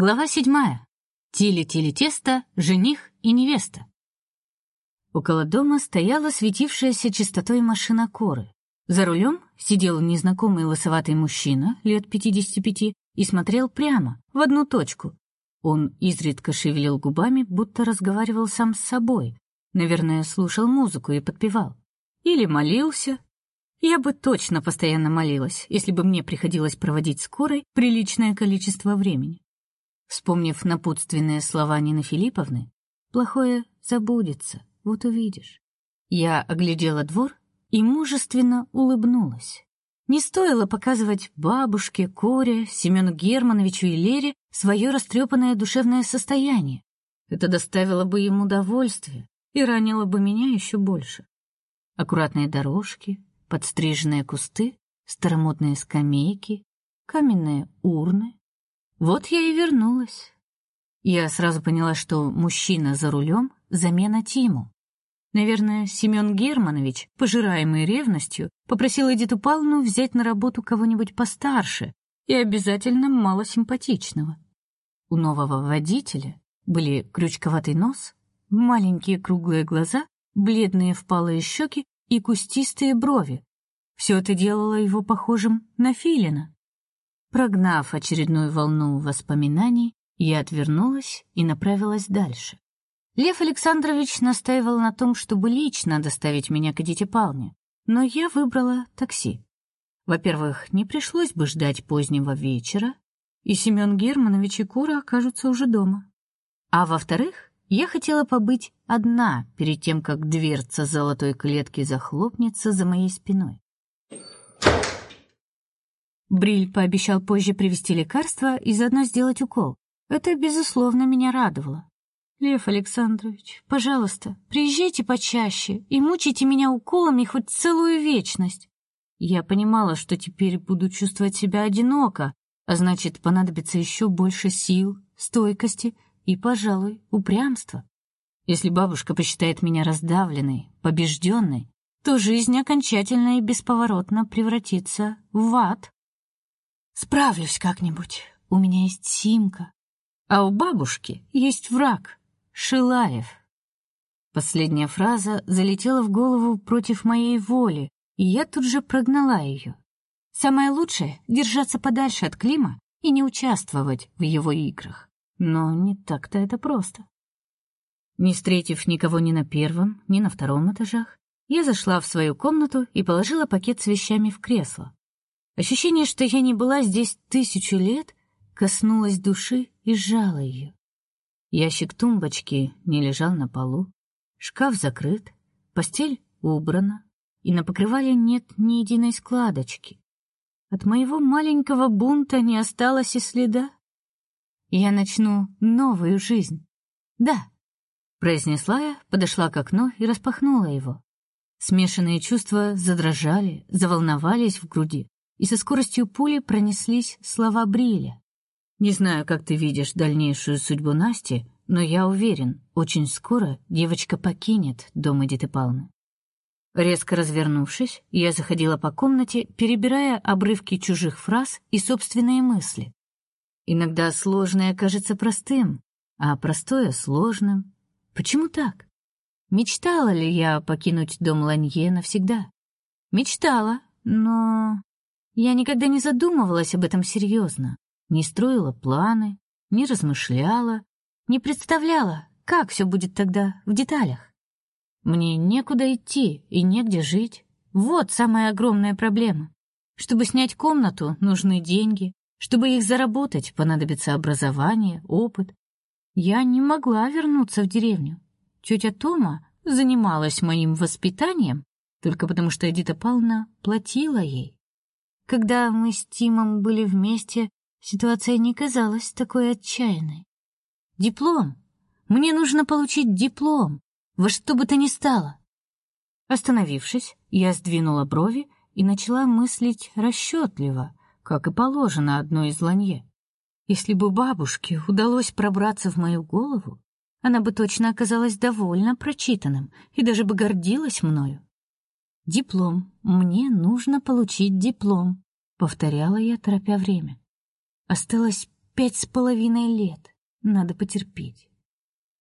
Глава седьмая. Тили-тили-тесто, жених и невеста. Около дома стояла светившаяся чистотой машина Коры. За рулем сидел незнакомый лысоватый мужчина лет 55 и смотрел прямо, в одну точку. Он изредка шевелил губами, будто разговаривал сам с собой. Наверное, слушал музыку и подпевал. Или молился. Я бы точно постоянно молилась, если бы мне приходилось проводить с Корой приличное количество времени. Вспомнив напутственные слова Нины Филипповны, плохое забудется, вот увидишь. Я оглядела двор и мужественно улыбнулась. Не стоило показывать бабушке, Коре, Семену Германовичу и Лере свое растрепанное душевное состояние. Это доставило бы им удовольствие и ранило бы меня еще больше. Аккуратные дорожки, подстриженные кусты, старомодные скамейки, каменные урны. Вот я и вернулась. Я сразу поняла, что мужчина за рулем — замена Тиму. Наверное, Семен Германович, пожираемый ревностью, попросил Эдиту Павловну взять на работу кого-нибудь постарше и обязательно малосимпатичного. У нового водителя были крючковатый нос, маленькие круглые глаза, бледные впалые щеки и кустистые брови. Все это делало его похожим на филина. Прогнав очередную волну воспоминаний, я отвернулась и направилась дальше. Лев Александрович настаивал на том, чтобы лично доставить меня к Эдите Павловне, но я выбрала такси. Во-первых, не пришлось бы ждать позднего вечера, и Семен Германович и Кура окажутся уже дома. А во-вторых, я хотела побыть одна перед тем, как дверца золотой клетки захлопнется за моей спиной. Бриль пообещал позже привезти лекарство и заодно сделать укол. Это, безусловно, меня радовало. Лев Александрович, пожалуйста, приезжайте почаще и мучайте меня уколами хоть целую вечность. Я понимала, что теперь буду чувствовать себя одиноко, а значит, понадобится еще больше сил, стойкости и, пожалуй, упрямства. Если бабушка посчитает меня раздавленной, побежденной, то жизнь окончательно и бесповоротно превратится в ад. Справлюсь как-нибудь. У меня есть Симка, а у бабушки есть враг. Шилаев. Последняя фраза залетела в голову против моей воли, и я тут же прогнала ее. Самое лучшее — держаться подальше от Клима и не участвовать в его играх. Но не так-то это просто. Не встретив никого ни на первом, ни на втором этажах, я зашла в свою комнату и положила пакет с вещами в кресло. Ощущение, что я не была здесь тысячу лет, коснулось души и сжало ее. Ящик тумбочки не лежал на полу, шкаф закрыт, постель убрана, и на покрывале нет ни единой складочки. От моего маленького бунта не осталось и следа. Я начну новую жизнь. Да, произнесла я, подошла к окну и распахнула его. Смешанные чувства задрожали, заволновались в груди, и со скоростью пули пронеслись слова Бриля. Не знаю, как ты видишь дальнейшую судьбу Насти, но я уверен, очень скоро девочка покинет дом Эдиты Павловны. Резко развернувшись, я заходила по комнате, перебирая обрывки чужих фраз и собственные мысли. Иногда сложное кажется простым, а простое сложным. Почему так? Мечтала ли я покинуть дом Ланье навсегда? Мечтала, но я никогда не задумывалась об этом серьезно не строила планы, не размышляла, не представляла, как все будет тогда в деталях. Мне некуда идти и негде жить. Вот самая огромная проблема. Чтобы снять комнату, нужны деньги. Чтобы их заработать, понадобится образование, опыт. Я не могла вернуться в деревню. Тетя Тома занималась моим воспитанием только потому, что Эдита Павловна платила ей. Когда мы с Тимом были вместе, Ситуация не казалась такой отчаянной. Диплом. Мне нужно получить диплом, во что бы то ни стало. Остановившись, я сдвинула брови и начала мыслить расчетливо, как и положено одной из ланье. Если бы бабушке удалось пробраться в мою голову, она бы точно оказалась довольно прочитанным и даже бы гордилась мною. Диплом. Мне нужно получить диплом, повторяла я, торопя время. Осталось пять с половиной лет. Надо потерпеть.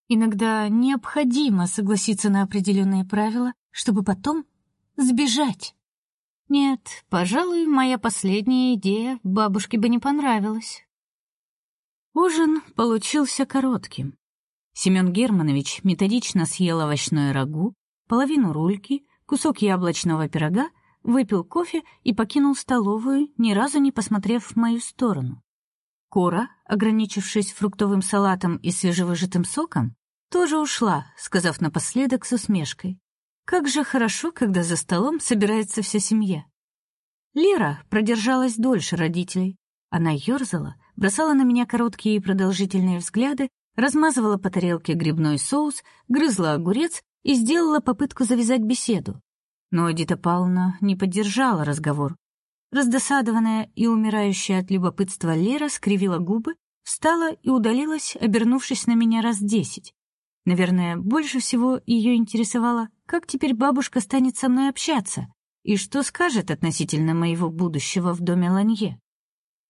Иногда необходимо согласиться на определенные правила, чтобы потом сбежать. Нет, пожалуй, моя последняя идея бабушке бы не понравилась. Ужин получился коротким. Семен Германович методично съел овощное рагу, половину рульки, кусок яблочного пирога, выпил кофе и покинул столовую, ни разу не посмотрев в мою сторону. Кора, ограничившись фруктовым салатом и свежевыжатым соком, тоже ушла, сказав напоследок с усмешкой: "Как же хорошо, когда за столом собирается вся семья". Лера продержалась дольше родителей. Она ерзала, бросала на меня короткие и продолжительные взгляды, размазывала по тарелке грибной соус, грызла огурец и сделала попытку завязать беседу. Но Эдита Павловна не поддержала разговор, Раздосадованная и умирающая от любопытства Лера скривила губы, встала и удалилась, обернувшись на меня раз десять. Наверное, больше всего ее интересовало, как теперь бабушка станет со мной общаться и что скажет относительно моего будущего в доме Ланье.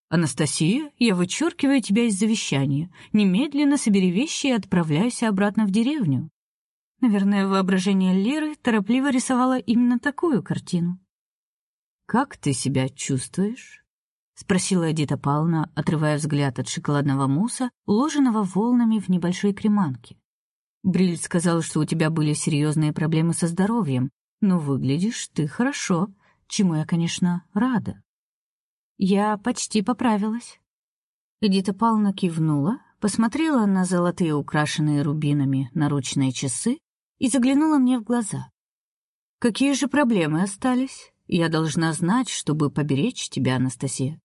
Анастасия, я вычеркиваю тебя из завещания. Немедленно собери вещи и отправляйся обратно в деревню. Наверное, воображение Леры торопливо рисовало именно такую картину. Как ты себя чувствуешь? спросила Эдита Павловна, отрывая взгляд от шоколадного мусса, уложенного волнами в небольшой креманке. Бриль сказал, что у тебя были серьезные проблемы со здоровьем, но выглядишь ты хорошо, чему я, конечно, рада. Я почти поправилась. Эдита Павловна кивнула, посмотрела на золотые украшенные рубинами наручные часы и заглянула мне в глаза. Какие же проблемы остались? Я должна знать, чтобы поберечь тебя, Анастасия.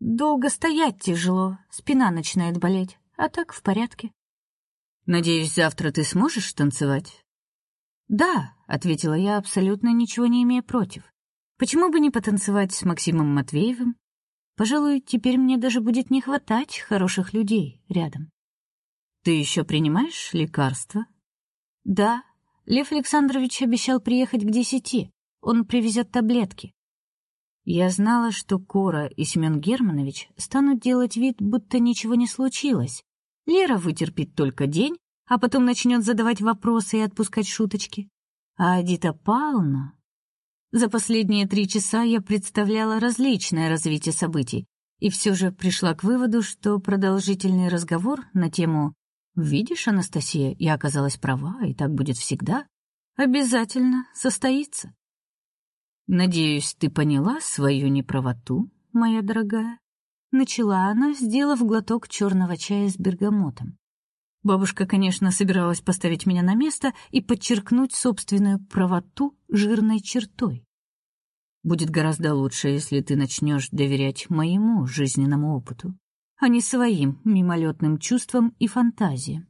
Долго стоять тяжело, спина начинает болеть, а так в порядке. Надеюсь, завтра ты сможешь танцевать? Да, ответила я, абсолютно ничего не имея против. Почему бы не потанцевать с Максимом Матвеевым? Пожалуй, теперь мне даже будет не хватать хороших людей рядом. Ты еще принимаешь лекарства? Да, Лев Александрович обещал приехать к десяти. Он привезет таблетки. Я знала, что Кора и Семен Германович станут делать вид, будто ничего не случилось. Лера вытерпит только день, а потом начнет задавать вопросы и отпускать шуточки. А Адита Павловна... За последние три часа я представляла различное развитие событий и все же пришла к выводу, что продолжительный разговор на тему «Видишь, Анастасия, я оказалась права, и так будет всегда» обязательно состоится. Надеюсь, ты поняла свою неправоту, моя дорогая, начала она, сделав глоток черного чая с бергамотом. Бабушка, конечно, собиралась поставить меня на место и подчеркнуть собственную правоту жирной чертой. Будет гораздо лучше, если ты начнешь доверять моему жизненному опыту, а не своим мимолетным чувствам и фантазиям.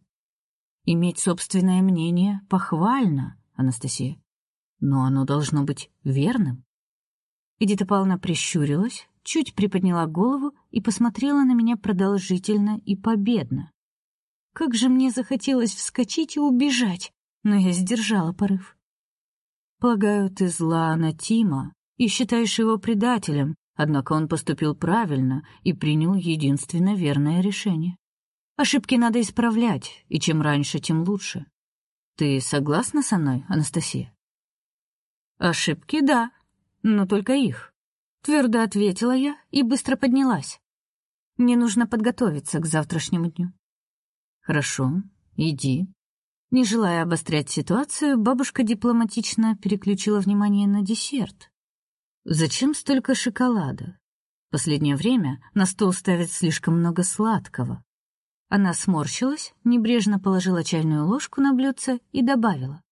Иметь собственное мнение похвально, Анастасия но оно должно быть верным. Эдита Павловна прищурилась, чуть приподняла голову и посмотрела на меня продолжительно и победно. Как же мне захотелось вскочить и убежать, но я сдержала порыв. Полагаю, ты зла на Тима и считаешь его предателем, однако он поступил правильно и принял единственно верное решение. Ошибки надо исправлять, и чем раньше, тем лучше. Ты согласна со мной, Анастасия? Ошибки, да, но только их. Твердо ответила я и быстро поднялась. Мне нужно подготовиться к завтрашнему дню. Хорошо, иди. Не желая обострять ситуацию, бабушка дипломатично переключила внимание на десерт. Зачем столько шоколада? Последнее время на стол ставят слишком много сладкого. Она сморщилась, небрежно положила чайную ложку на блюдце и добавила: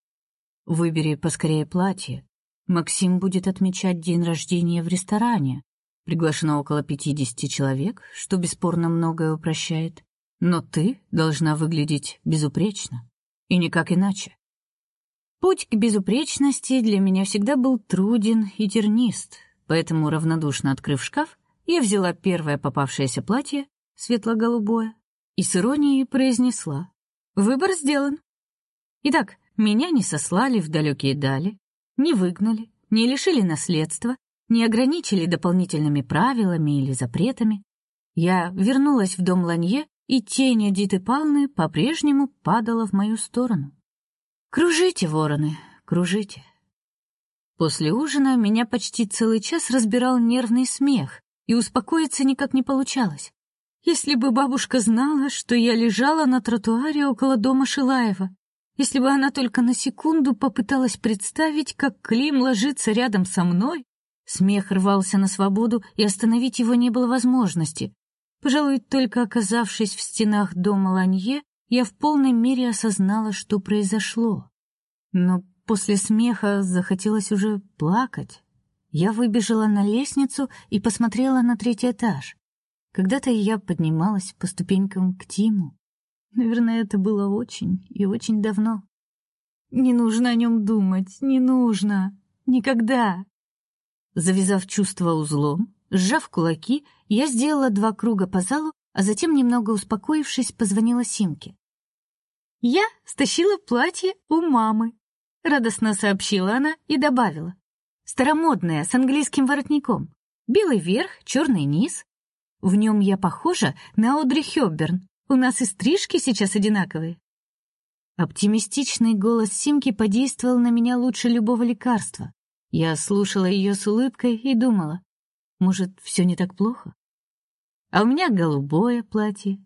"Выбери поскорее платье. Максим будет отмечать день рождения в ресторане. Приглашено около пятидесяти человек, что бесспорно многое упрощает. Но ты должна выглядеть безупречно, и никак иначе. Путь к безупречности для меня всегда был труден и тернист, поэтому равнодушно открыв шкаф, я взяла первое попавшееся платье, светло-голубое, и с иронией произнесла: "Выбор сделан". Итак, меня не сослали в далекие дали, не выгнали, не лишили наследства, не ограничили дополнительными правилами или запретами. Я вернулась в дом Ланье, и тень Эдиты Павловны по-прежнему падала в мою сторону. «Кружите, вороны, кружите». После ужина меня почти целый час разбирал нервный смех, и успокоиться никак не получалось. Если бы бабушка знала, что я лежала на тротуаре около дома Шилаева, если бы она только на секунду попыталась представить, как Клим ложится рядом со мной, смех рвался на свободу, и остановить его не было возможности. Пожалуй, только оказавшись в стенах дома Ланье, я в полной мере осознала, что произошло. Но после смеха захотелось уже плакать. Я выбежала на лестницу и посмотрела на третий этаж. Когда-то я поднималась по ступенькам к Тиму. Наверное, это было очень и очень давно. Не нужно о нем думать, не нужно. Никогда. Завязав чувство узлом, сжав кулаки, я сделала два круга по залу, а затем, немного успокоившись, позвонила Симке. «Я стащила платье у мамы», — радостно сообщила она и добавила. «Старомодное, с английским воротником. Белый верх, черный низ. В нем я похожа на Одри Хёбберн, у нас и стрижки сейчас одинаковые. Оптимистичный голос Симки подействовал на меня лучше любого лекарства. Я слушала ее с улыбкой и думала, может, все не так плохо? А у меня голубое платье.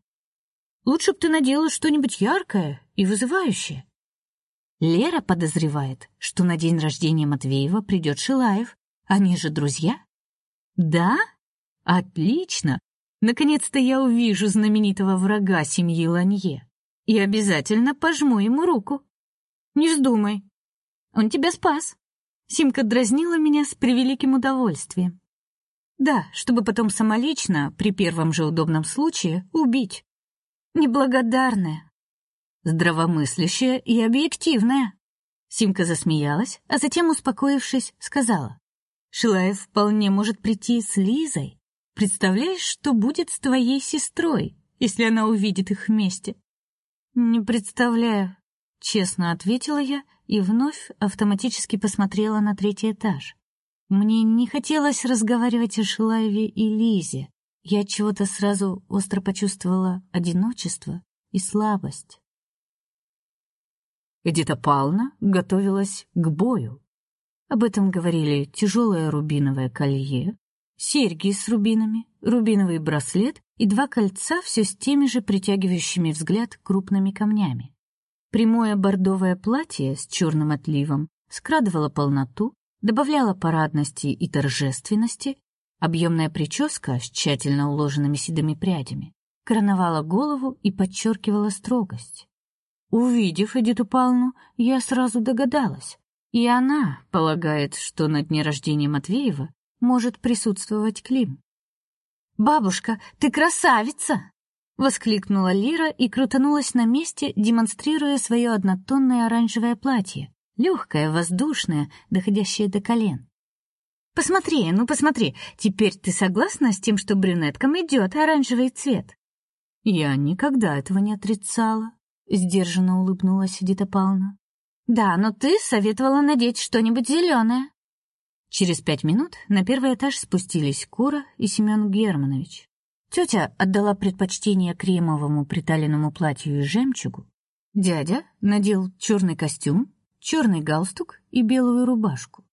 Лучше бы ты надела что-нибудь яркое и вызывающее. Лера подозревает, что на день рождения Матвеева придет Шилаев. Они же друзья? Да? Отлично. Наконец-то я увижу знаменитого врага семьи Ланье и обязательно пожму ему руку. Не вздумай. Он тебя спас. Симка дразнила меня с превеликим удовольствием. Да, чтобы потом самолично, при первом же удобном случае, убить. Неблагодарная. Здравомыслящая и объективная. Симка засмеялась, а затем, успокоившись, сказала. Шилаев вполне может прийти с Лизой. Представляешь, что будет с твоей сестрой, если она увидит их вместе? Не представляю, честно ответила я и вновь автоматически посмотрела на третий этаж. Мне не хотелось разговаривать о Шилаеве и Лизе. Я чего-то сразу остро почувствовала одиночество и слабость. Эдита Павловна готовилась к бою. Об этом говорили тяжелое рубиновое колье, серьги с рубинами, рубиновый браслет и два кольца все с теми же притягивающими взгляд крупными камнями. Прямое бордовое платье с черным отливом скрадывало полноту, добавляло парадности и торжественности, объемная прическа с тщательно уложенными седыми прядями короновала голову и подчеркивала строгость. Увидев Эдиту Павловну, я сразу догадалась, и она полагает, что на дне рождения Матвеева может присутствовать Клим. «Бабушка, ты красавица!» — воскликнула Лира и крутанулась на месте, демонстрируя свое однотонное оранжевое платье, легкое, воздушное, доходящее до колен. «Посмотри, ну посмотри, теперь ты согласна с тем, что брюнеткам идет оранжевый цвет?» «Я никогда этого не отрицала», — сдержанно улыбнулась Эдита Павловна. «Да, но ты советовала надеть что-нибудь зеленое». Через пять минут на первый этаж спустились Кура и Семен Германович. Тетя отдала предпочтение кремовому приталенному платью и жемчугу. Дядя надел черный костюм, черный галстук и белую рубашку.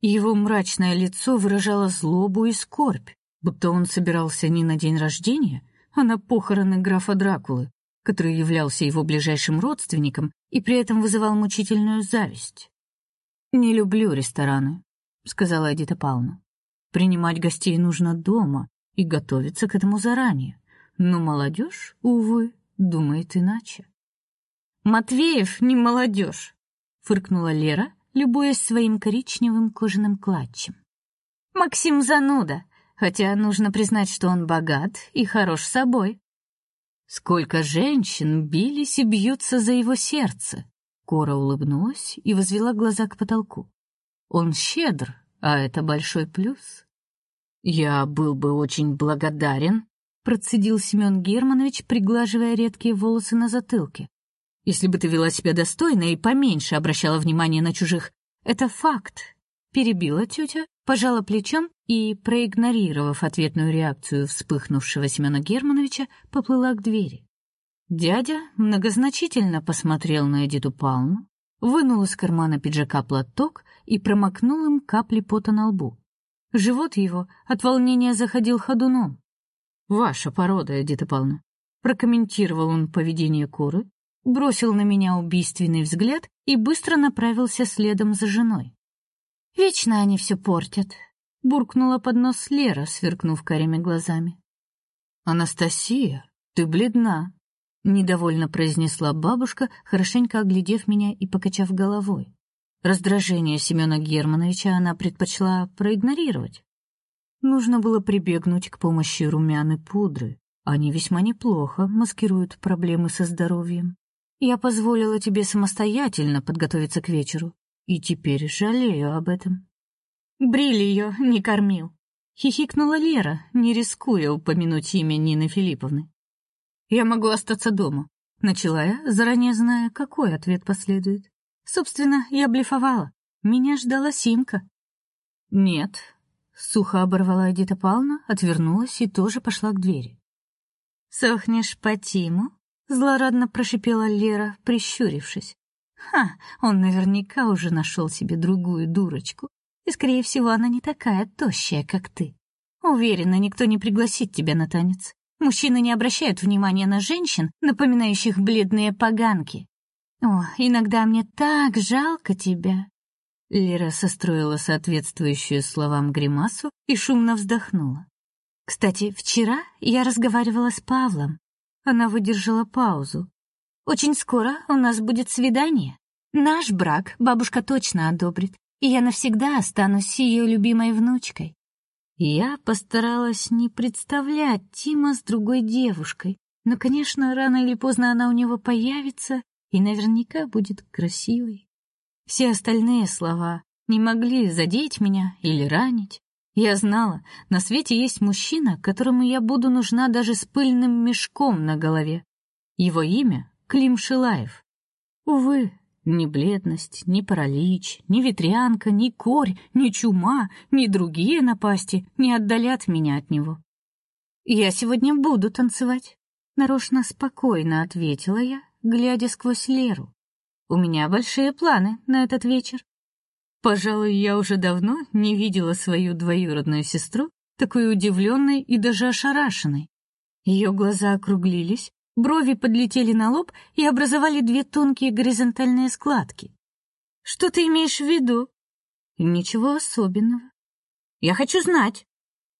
Его мрачное лицо выражало злобу и скорбь, будто он собирался не на день рождения, а на похороны графа Дракулы, который являлся его ближайшим родственником и при этом вызывал мучительную зависть. Не люблю рестораны, сказала Эдита Павловна. Принимать гостей нужно дома и готовиться к этому заранее. Но молодежь, увы, думает иначе. Матвеев не молодежь, фыркнула Лера, любуясь своим коричневым кожаным клатчем. Максим зануда, хотя нужно признать, что он богат и хорош собой. Сколько женщин бились и бьются за его сердце. Кора улыбнулась и возвела глаза к потолку. Он щедр, а это большой плюс. Я был бы очень благодарен, процедил Семен Германович, приглаживая редкие волосы на затылке. Если бы ты вела себя достойно и поменьше обращала внимание на чужих. Это факт, перебила тетя, пожала плечом и, проигнорировав ответную реакцию вспыхнувшего Семена Германовича, поплыла к двери. Дядя многозначительно посмотрел на Эдиту Павловну, вынул из кармана пиджака платок и промокнул им капли пота на лбу. Живот его от волнения заходил ходуном. «Ваша порода, Эдита Павловна», — прокомментировал он поведение куры, бросил на меня убийственный взгляд и быстро направился следом за женой. «Вечно они все портят», — буркнула под нос Лера, сверкнув карими глазами. «Анастасия, ты бледна», — недовольно произнесла бабушка, хорошенько оглядев меня и покачав головой. Раздражение Семена Германовича она предпочла проигнорировать. Нужно было прибегнуть к помощи румян и пудры. Они весьма неплохо маскируют проблемы со здоровьем. Я позволила тебе самостоятельно подготовиться к вечеру, и теперь жалею об этом. Брили ее не кормил. Хихикнула Лера, не рискуя упомянуть имя Нины Филипповны. Я могу остаться дома, начала я, заранее зная, какой ответ последует. Собственно, я блефовала. Меня ждала Симка. Нет, сухо оборвала Эдита Павловна, отвернулась и тоже пошла к двери. Сохнешь по Тиму? Злорадно прошипела Лера, прищурившись. Ха, он наверняка уже нашел себе другую дурочку. И скорее всего, она не такая тощая, как ты. Уверена, никто не пригласит тебя на танец. Мужчины не обращают внимания на женщин, напоминающих бледные поганки. О, иногда мне так жалко тебя. Лера состроила соответствующую словам гримасу и шумно вздохнула. Кстати, вчера я разговаривала с Павлом. Она выдержала паузу. Очень скоро у нас будет свидание. Наш брак бабушка точно одобрит, и я навсегда останусь ее любимой внучкой. Я постаралась не представлять Тима с другой девушкой, но, конечно, рано или поздно она у него появится, и наверняка будет красивой. Все остальные слова не могли задеть меня или ранить. Я знала, на свете есть мужчина, которому я буду нужна даже с пыльным мешком на голове. Его имя Клим Шилаев. Увы, ни бледность, ни паралич, ни ветрянка, ни корь, ни чума, ни другие напасти не отдалят меня от него. Я сегодня буду танцевать, нарочно спокойно ответила я, глядя сквозь Леру. У меня большие планы на этот вечер. Пожалуй, я уже давно не видела свою двоюродную сестру такой удивленной и даже ошарашенной. Ее глаза округлились, брови подлетели на лоб и образовали две тонкие горизонтальные складки. Что ты имеешь в виду? Ничего особенного. Я хочу знать.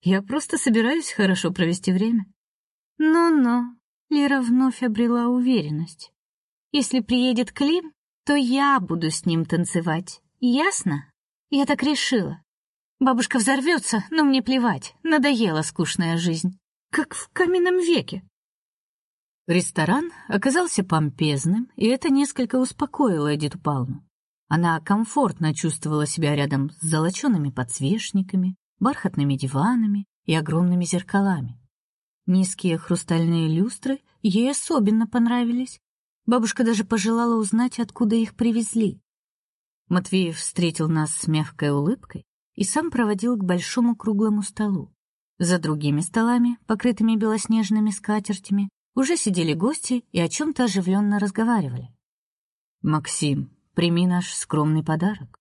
Я просто собираюсь хорошо провести время. Ну-ну, Лера вновь обрела уверенность. Если приедет Клим, то я буду с ним танцевать. Ясно? Я так решила. Бабушка взорвется, но мне плевать. Надоела скучная жизнь, как в каменном веке. Ресторан оказался помпезным, и это несколько успокоило Эдиту Павловну. Она комфортно чувствовала себя рядом с золочеными подсвечниками, бархатными диванами и огромными зеркалами. Низкие хрустальные люстры ей особенно понравились. Бабушка даже пожелала узнать, откуда их привезли. Матвеев встретил нас с мягкой улыбкой и сам проводил к большому круглому столу. За другими столами, покрытыми белоснежными скатертями, уже сидели гости и о чем то оживленно разговаривали. Максим, прими наш скромный подарок.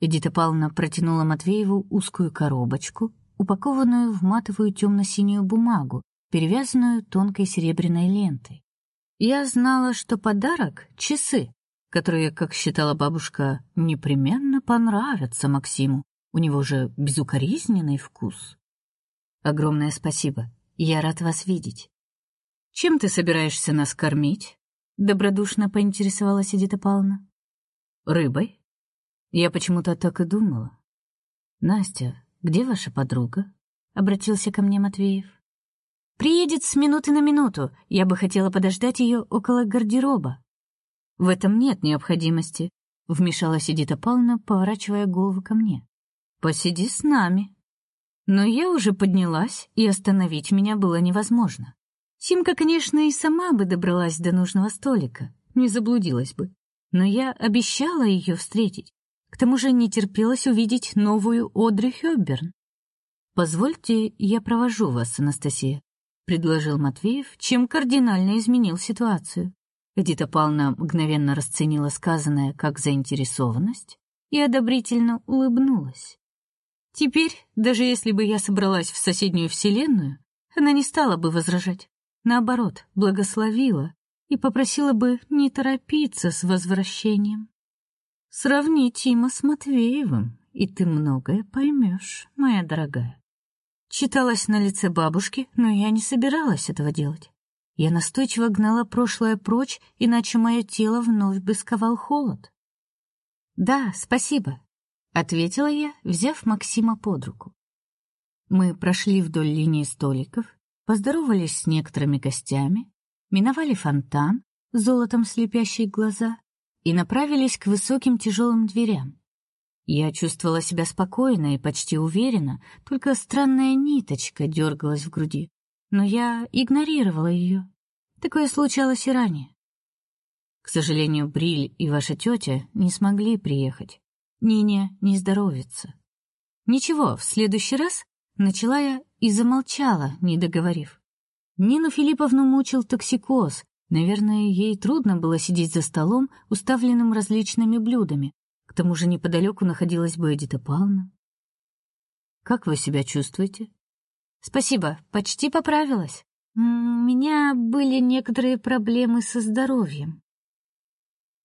Эдита Павловна протянула Матвееву узкую коробочку, упакованную в матовую темно синюю бумагу, перевязанную тонкой серебряной лентой. Я знала, что подарок часы, которые, как считала бабушка, непременно понравятся Максиму. У него же безукоризненный вкус. Огромное спасибо. Я рад вас видеть. Чем ты собираешься нас кормить? добродушно поинтересовалась Эдита Павловна. Рыбой? Я почему-то так и думала. Настя, где ваша подруга? обратился ко мне Матвеев. Приедет с минуты на минуту. Я бы хотела подождать ее около гардероба. В этом нет необходимости, вмешалась Эдита Павловна, поворачивая голову ко мне. Посиди с нами. Но я уже поднялась, и остановить меня было невозможно. Симка, конечно, и сама бы добралась до нужного столика, не заблудилась бы. Но я обещала ее встретить. К тому же не терпелось увидеть новую Одри Хёбберн. Позвольте, я провожу вас, Анастасия, предложил Матвеев, чем кардинально изменил ситуацию. Эдита Павловна мгновенно расценила сказанное как заинтересованность и одобрительно улыбнулась. Теперь, даже если бы я собралась в соседнюю вселенную, она не стала бы возражать. Наоборот, благословила и попросила бы не торопиться с возвращением. Сравни Тима с Матвеевым, и ты многое поймешь, моя дорогая. Читалось на лице бабушки, но я не собиралась этого делать. Я настойчиво гнала прошлое прочь, иначе мое тело вновь бы сковал холод. Да, спасибо, ответила я, взяв Максима под руку. Мы прошли вдоль линии столиков, поздоровались с некоторыми гостями, миновали фонтан, золотом слепящие глаза, и направились к высоким тяжелым дверям. Я чувствовала себя спокойно и почти уверенно, только странная ниточка дергалась в груди, но я игнорировала ее. Такое случалось и ранее. К сожалению, Бриль и ваша тетя не смогли приехать. Нине не здоровится. Ничего, в следующий раз начала я и замолчала, не договорив. Нину Филипповну мучил токсикоз. Наверное, ей трудно было сидеть за столом, уставленным различными блюдами. К тому же неподалеку находилась бы Эдита Павловна. Как вы себя чувствуете? Спасибо, почти поправилась. У меня были некоторые проблемы со здоровьем.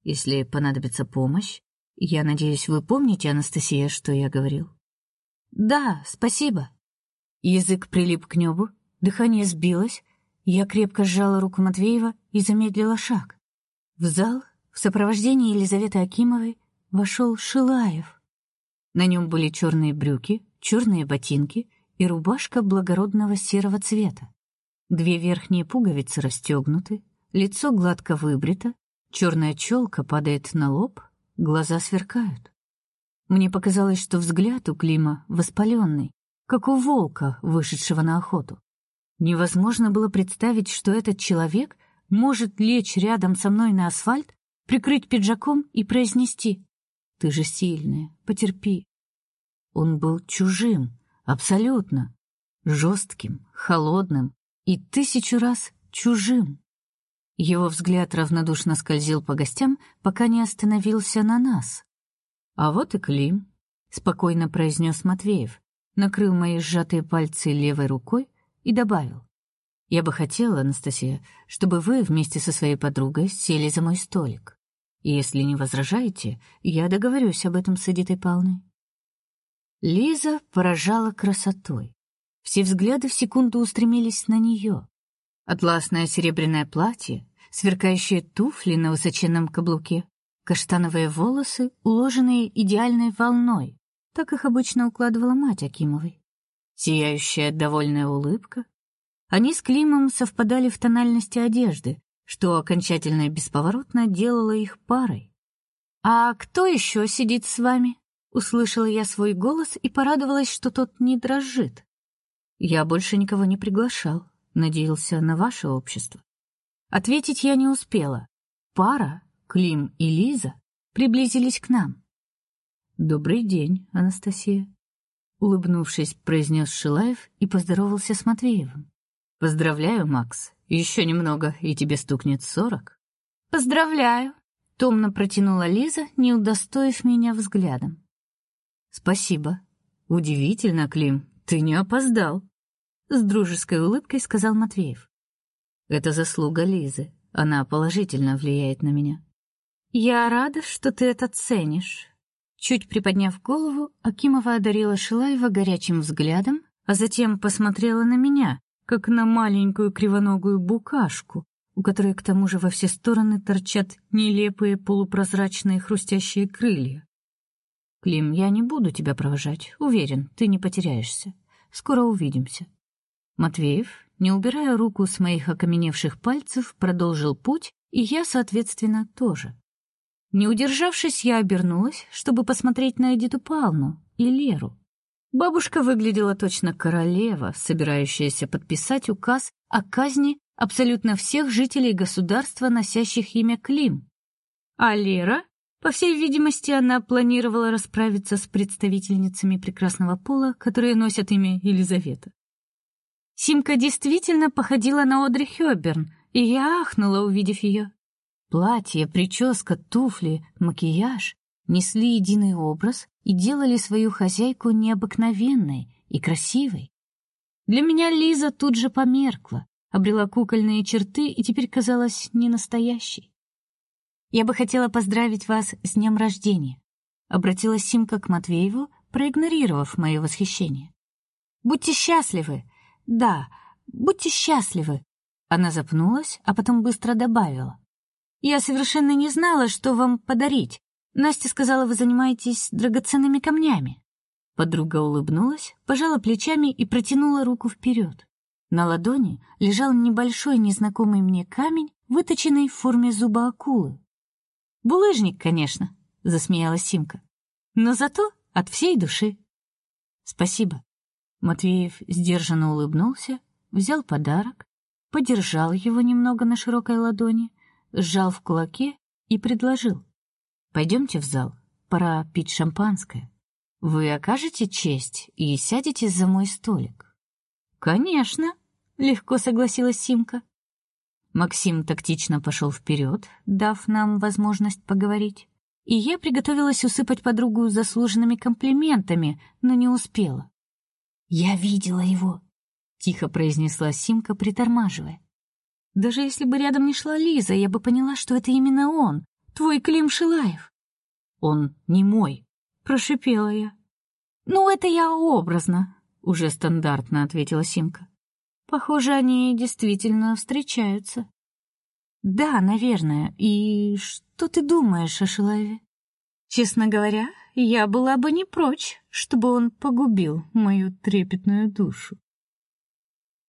Если понадобится помощь, я надеюсь, вы помните, Анастасия, что я говорил. Да, спасибо. Язык прилип к небу, дыхание сбилось. Я крепко сжала руку Матвеева и замедлила шаг. В зал в сопровождении Елизаветы Акимовой вошел Шилаев. На нем были черные брюки, черные ботинки и рубашка благородного серого цвета. Две верхние пуговицы расстегнуты, лицо гладко выбрито, Черная челка падает на лоб, глаза сверкают. Мне показалось, что взгляд у Клима воспаленный, как у волка, вышедшего на охоту. Невозможно было представить, что этот человек может лечь рядом со мной на асфальт, прикрыть пиджаком и произнести: "Ты же сильная, потерпи". Он был чужим, абсолютно, жестким, холодным и тысячу раз чужим. Его взгляд равнодушно скользил по гостям, пока не остановился на нас. А вот и Клим, спокойно произнес Матвеев, накрыл мои сжатые пальцы левой рукой и добавил: "Я бы хотела, Анастасия, чтобы вы вместе со своей подругой сели за мой столик. И если не возражаете, я договорюсь об этом с Эдитой Павловной". Лиза поражала красотой. Все взгляды в секунду устремились на нее. Атласное серебряное платье, сверкающие туфли на высоченном каблуке, каштановые волосы, уложенные идеальной волной. Так их обычно укладывала мать Акимовой. Сияющая довольная улыбка. Они с Климом совпадали в тональности одежды, что окончательно и бесповоротно делало их парой. А кто еще сидит с вами? Услышала я свой голос и порадовалась, что тот не дрожит. Я больше никого не приглашал, надеялся на ваше общество. Ответить я не успела. Пара, Клим и Лиза, приблизились к нам. Добрый день, Анастасия, улыбнувшись, произнес Шилаев и поздоровался с Матвеевым. Поздравляю, Макс. Еще немного, и тебе стукнет сорок. Поздравляю, томно протянула Лиза, не удостоив меня взглядом. Спасибо. Удивительно, Клим, ты не опоздал, с дружеской улыбкой сказал Матвеев. Это заслуга Лизы. Она положительно влияет на меня. Я рада, что ты это ценишь. Чуть приподняв голову, Акимова одарила Шилаева горячим взглядом, а затем посмотрела на меня, как на маленькую кривоногую букашку, у которой к тому же во все стороны торчат нелепые полупрозрачные хрустящие крылья. Клим, я не буду тебя провожать, уверен, ты не потеряешься. Скоро увидимся. Матвеев, не убирая руку с моих окаменевших пальцев, продолжил путь, и я, соответственно, тоже. Не удержавшись, я обернулась, чтобы посмотреть на Эдиту Павловну и Леру. Бабушка выглядела точно королева, собирающаяся подписать указ о казни абсолютно всех жителей государства, носящих имя Клим. А Лера По всей видимости, она планировала расправиться с представительницами прекрасного пола, которые носят имя Елизавета. Симка действительно походила на Одри Хёберн, и я ахнула, увидев ее. Платье, прическа, туфли, макияж несли единый образ и делали свою хозяйку необыкновенной и красивой. Для меня Лиза тут же померкла, обрела кукольные черты и теперь казалась не настоящей. Я бы хотела поздравить вас с днем рождения, обратилась Симка к Матвееву, проигнорировав мое восхищение. Будьте счастливы, да, будьте счастливы. Она запнулась, а потом быстро добавила: Я совершенно не знала, что вам подарить. Настя сказала, вы занимаетесь драгоценными камнями. Подруга улыбнулась, пожала плечами и протянула руку вперед. На ладони лежал небольшой незнакомый мне камень, выточенный в форме зуба акулы. Булыжник, конечно, засмеялась Симка. Но зато от всей души. Спасибо. Матвеев сдержанно улыбнулся, взял подарок, подержал его немного на широкой ладони, сжал в кулаке и предложил: «Пойдемте в зал, пора пить шампанское. Вы окажете честь и сядете за мой столик". "Конечно", легко согласилась Симка. Максим тактично пошел вперед, дав нам возможность поговорить, и я приготовилась усыпать подругу заслуженными комплиментами, но не успела. Я видела его, тихо произнесла Симка, притормаживая. Даже если бы рядом не шла Лиза, я бы поняла, что это именно он, твой Клим Шилаев. Он не мой, прошипела я. Ну это я образно, уже стандартно ответила Симка. Похоже, они действительно встречаются. Да, наверное. И что ты думаешь о Шилаеве? Честно говоря, я была бы не прочь, чтобы он погубил мою трепетную душу.